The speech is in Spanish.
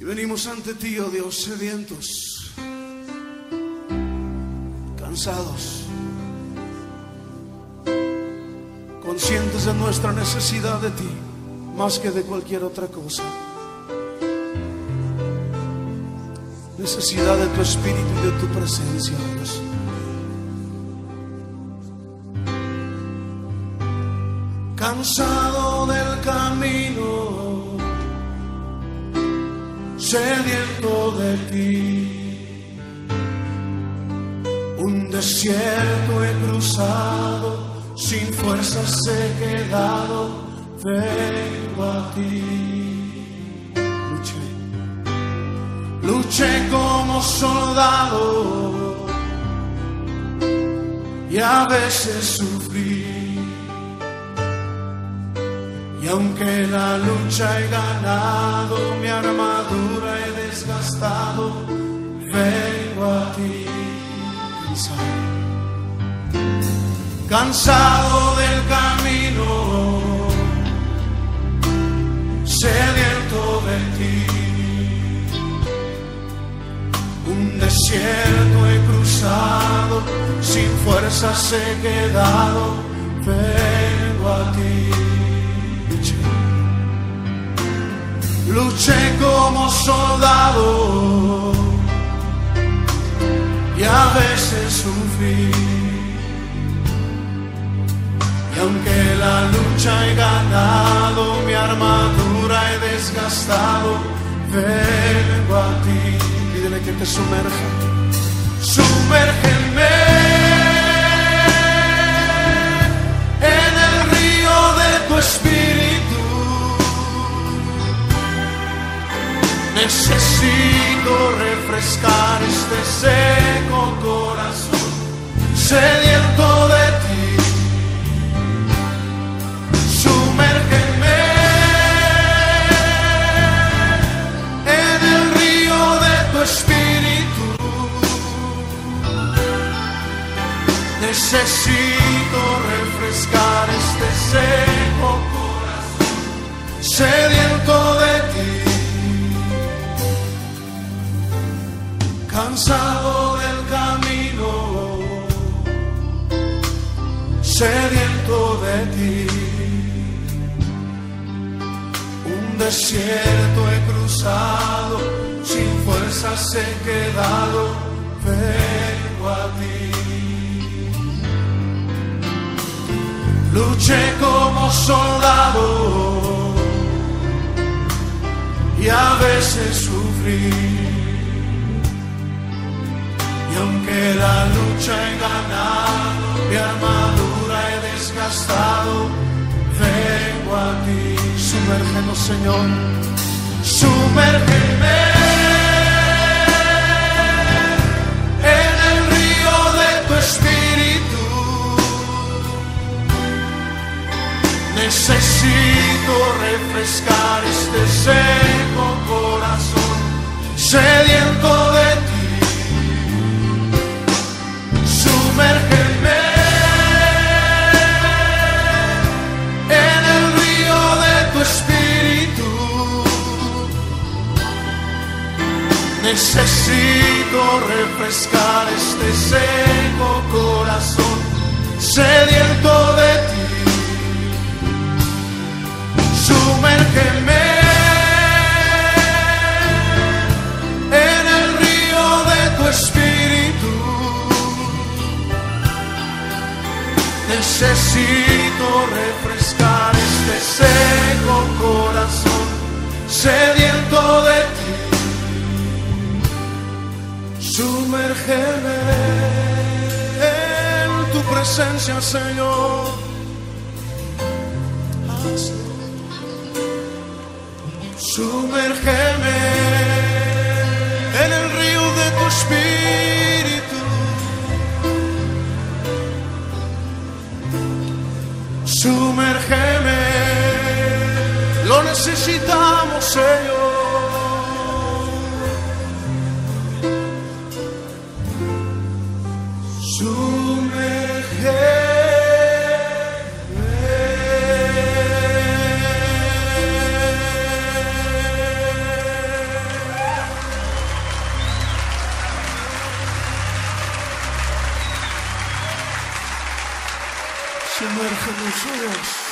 Y venimos ante ti, oh Dios, sedientos, cansados, conscientes de nuestra necesidad de ti, más que de cualquier otra cosa. Necesidad de tu espíritu y de tu presencia, oh Dios. Cansado sediento de ti. Un desierto he cruzado, sin fuerzas he quedado, vengo a ti. Luché, luché como soldado y a veces sufrí. Aunque la lucha he ganado, mi armadura he desgastado, vengo a ti cansado, cansado del camino, sediento de ti. Un desierto he cruzado, sin fuerzas he quedado, vengo a ti. Luché como soldado y a veces sufrí. Y aunque la lucha he ganado, mi armadura he desgastado, vengo a ti. Pídele que te sumerja. Sumérgeme refrescar este seco corazón, sediento de ti. Sumérgeme en el río de tu espíritu. Necesito refrescar este seco sediento de ti. Un desierto he cruzado, sin fuerzas he quedado, vengo a ti. Luché como soldado y a veces sufrí. Y aunque la lucha he ganado, mi armadura desgastado, vengo a ti. Sumérgenos, Señor, sumérgeme en el río de tu espíritu. Necesito refrescar este seco corazón, sediento de Necesito refrescar este seco corazón, sediento de ti. Sumérgeme en el río de tu espíritu. Necesito refrescar Sumérgeme en tu presencia, Señor. Sumérgeme en el río de tu espíritu. Sumérgeme, lo necesitamos, Señor. שמר חמושורש